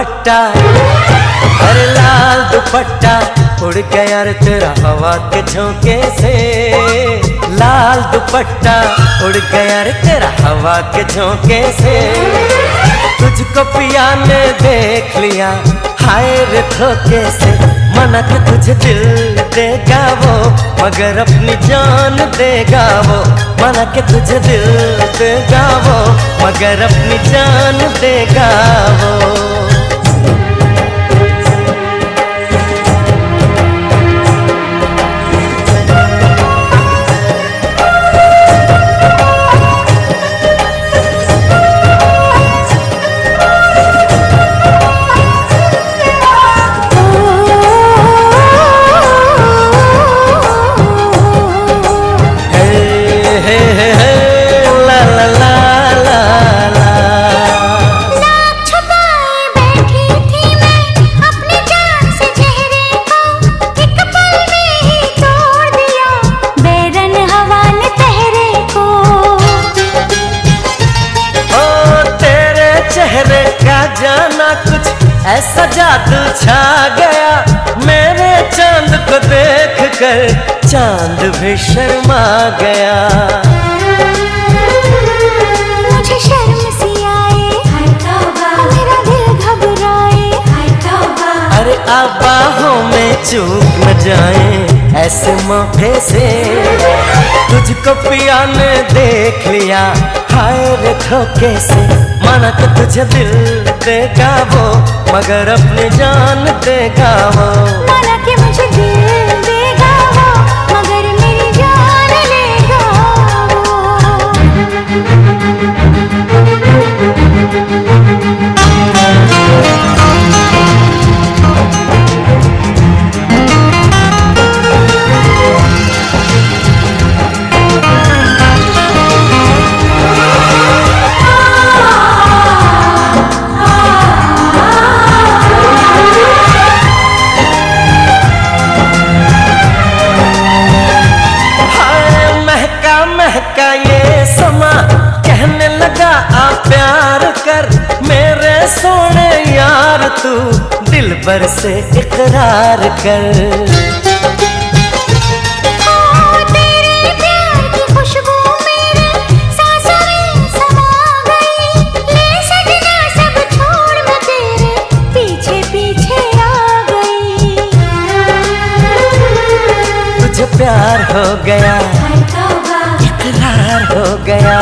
दुपट्टा अरे लाल दुपट्टा उड़ गया रे तेरा हवा के झोंके से। लाल दुपट्टा उड़ गया रे तेरा हवा के झोंके से। तुझको पिया ने देख लिया, हाय रे धोखे से। मना के तुझे दिल देगा वो, मगर अपनी जान देगा वो। मना के तुझे दिल देगा वो, मगर अपनी जान देगा वो। ऐसा जादू छा गया। मेरे चाँद को देख कर चाँद भी शर्मा गया। मुझे शर्म सी आए मेरा दिल घबराए। अरे आबाहों में चूक न जाए ऐसे मौके से। तुझको पिया ने देख लिया हाय रे धोखे से। माना कि तुझे दिल देगा वो। मगर अपनी जान देगा वो मुझे दिल यार तू दिल भर से इकरार कर। प्यार हो गया इकरार हो गया।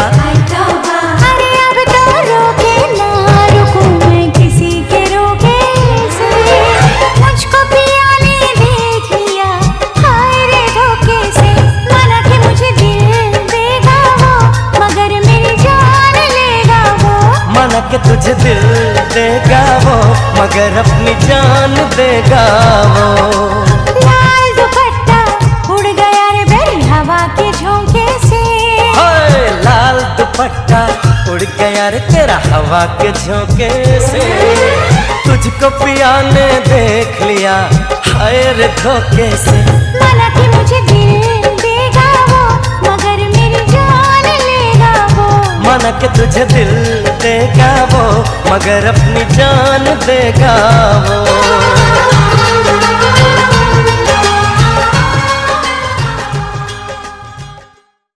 मगर अपनी जान देगा वो लाल दुपट्टा उड़ गया रे बेरी हवा के झोंके से। लाल दुपट्टा उड़ गया रे तेरा हवा के झोंके से। तुझको पिया ने देख लिया हाय रे धोखे से। माना कि मुझे दिल देगा वो मगर मेरी जान लेगा वो माना कि तुझे दिल देगा वो मगर अपनी जान देगा वो।